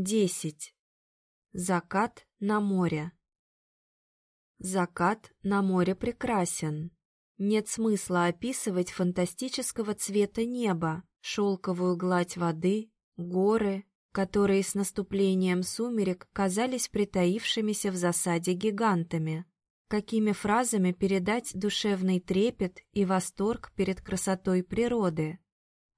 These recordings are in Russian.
Десять. Закат на море. Закат на море прекрасен. Нет смысла описывать фантастического цвета неба, шелковую гладь воды, горы, которые с наступлением сумерек казались притаившимися в засаде гигантами. Какими фразами передать душевный трепет и восторг перед красотой природы?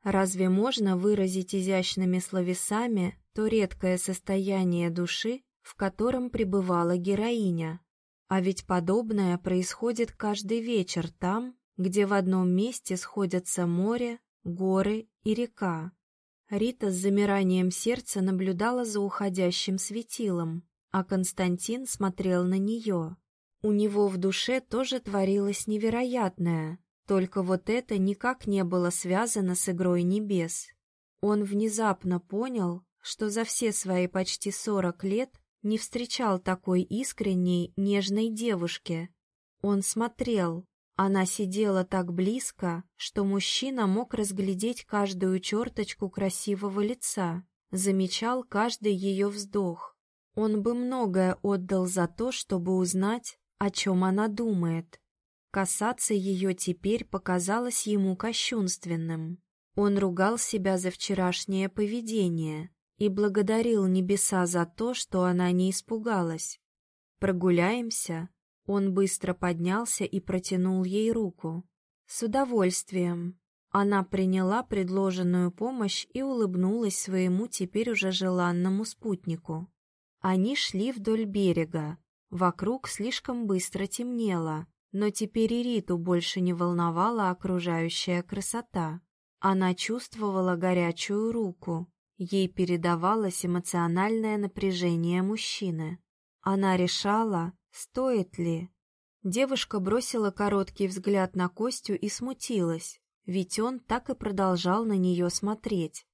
Разве можно выразить изящными словесами то редкое состояние души, в котором пребывала героиня? А ведь подобное происходит каждый вечер там, где в одном месте сходятся море, горы и река. Рита с замиранием сердца наблюдала за уходящим светилом, а Константин смотрел на нее. У него в душе тоже творилось невероятное, только вот это никак не было связано с игрой небес. Он внезапно понял, что за все свои почти сорок лет не встречал такой искренней, нежной девушки. Он смотрел, она сидела так близко, что мужчина мог разглядеть каждую черточку красивого лица, замечал каждый ее вздох. Он бы многое отдал за то, чтобы узнать, о чем она думает. Касаться ее теперь показалось ему кощунственным. Он ругал себя за вчерашнее поведение и благодарил небеса за то, что она не испугалась. «Прогуляемся?» Он быстро поднялся и протянул ей руку. «С удовольствием». Она приняла предложенную помощь и улыбнулась своему теперь уже желанному спутнику. Они шли вдоль берега, Вокруг слишком быстро темнело, но теперь и Риту больше не волновала окружающая красота. Она чувствовала горячую руку, ей передавалось эмоциональное напряжение мужчины. Она решала, стоит ли. Девушка бросила короткий взгляд на Костю и смутилась, ведь он так и продолжал на нее смотреть.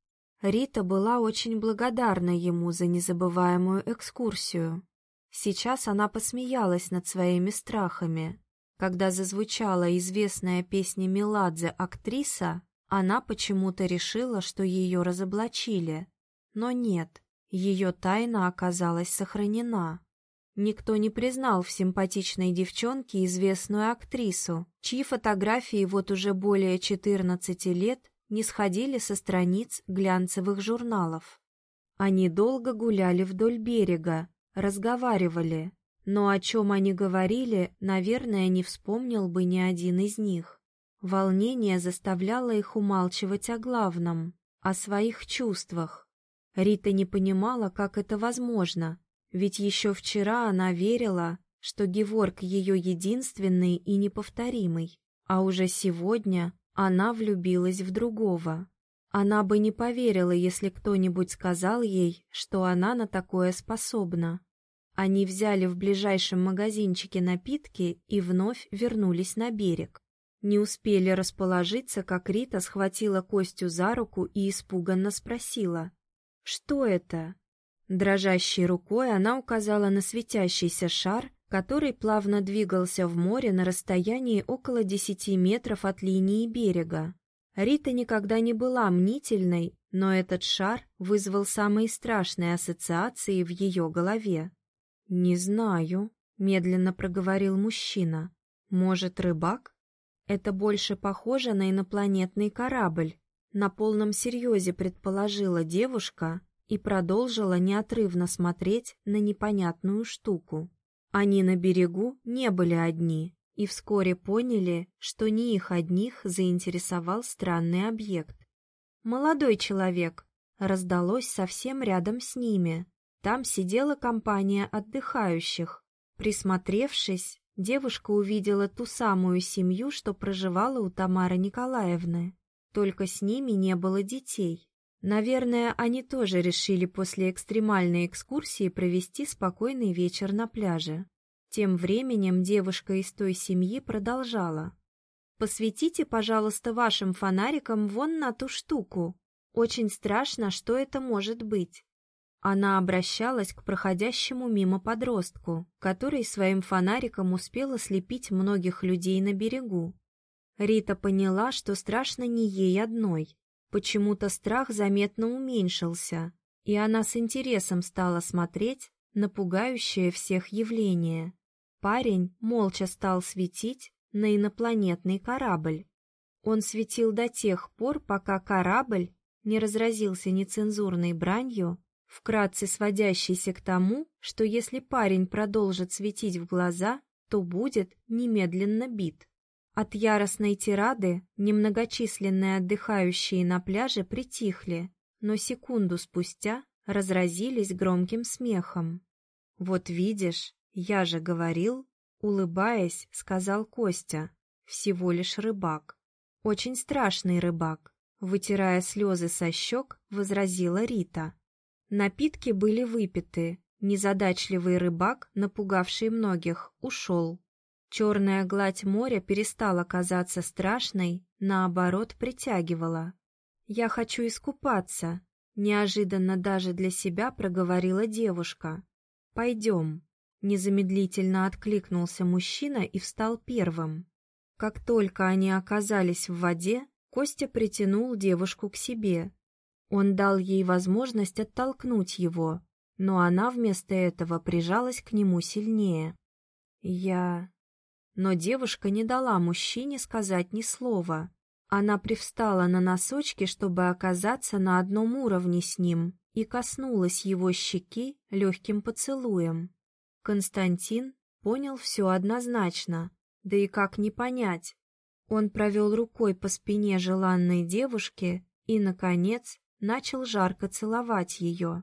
Рита была очень благодарна ему за незабываемую экскурсию. Сейчас она посмеялась над своими страхами. Когда зазвучала известная песня Меладзе «Актриса», она почему-то решила, что ее разоблачили. Но нет, ее тайна оказалась сохранена. Никто не признал в симпатичной девчонке известную актрису, чьи фотографии вот уже более 14 лет не сходили со страниц глянцевых журналов. Они долго гуляли вдоль берега, разговаривали, но о чем они говорили, наверное, не вспомнил бы ни один из них. Волнение заставляло их умалчивать о главном, о своих чувствах. Рита не понимала, как это возможно, ведь еще вчера она верила, что Геворг ее единственный и неповторимый, а уже сегодня она влюбилась в другого. Она бы не поверила, если кто-нибудь сказал ей, что она на такое способна. Они взяли в ближайшем магазинчике напитки и вновь вернулись на берег. Не успели расположиться, как Рита схватила Костю за руку и испуганно спросила. «Что это?» Дрожащей рукой она указала на светящийся шар, который плавно двигался в море на расстоянии около десяти метров от линии берега. Рита никогда не была мнительной, но этот шар вызвал самые страшные ассоциации в ее голове. «Не знаю», — медленно проговорил мужчина. «Может, рыбак?» «Это больше похоже на инопланетный корабль», — на полном серьезе предположила девушка и продолжила неотрывно смотреть на непонятную штуку. Они на берегу не были одни и вскоре поняли, что не их одних заинтересовал странный объект. «Молодой человек!» раздалось совсем рядом с ними. Там сидела компания отдыхающих. Присмотревшись, девушка увидела ту самую семью, что проживала у Тамары Николаевны. Только с ними не было детей. Наверное, они тоже решили после экстремальной экскурсии провести спокойный вечер на пляже. Тем временем девушка из той семьи продолжала. «Посветите, пожалуйста, вашим фонариком вон на ту штуку. Очень страшно, что это может быть. Она обращалась к проходящему мимо подростку, который своим фонариком успел ослепить многих людей на берегу. Рита поняла, что страшно не ей одной. Почему-то страх заметно уменьшился, и она с интересом стала смотреть на пугающее всех явление. Парень молча стал светить на инопланетный корабль. Он светил до тех пор, пока корабль не разразился нецензурной бранью, вкратце сводящейся к тому, что если парень продолжит светить в глаза, то будет немедленно бит. От яростной тирады немногочисленные отдыхающие на пляже притихли, но секунду спустя разразились громким смехом. «Вот видишь, я же говорил», — улыбаясь, сказал Костя, всего лишь рыбак. «Очень страшный рыбак», — вытирая слезы со щек, возразила Рита. Напитки были выпиты, незадачливый рыбак, напугавший многих, ушел. Черная гладь моря перестала казаться страшной, наоборот, притягивала. «Я хочу искупаться», — неожиданно даже для себя проговорила девушка. «Пойдем». Незамедлительно откликнулся мужчина и встал первым. Как только они оказались в воде, Костя притянул девушку к себе. Он дал ей возможность оттолкнуть его, но она вместо этого прижалась к нему сильнее. «Я...» Но девушка не дала мужчине сказать ни слова. Она привстала на носочки, чтобы оказаться на одном уровне с ним, и коснулась его щеки легким поцелуем. Константин понял все однозначно, да и как не понять. Он провел рукой по спине желанной девушки и, наконец, начал жарко целовать ее.